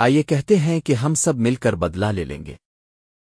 آئیے کہتے ہیں کہ ہم سب مل کر بدلہ لے لیں گے۔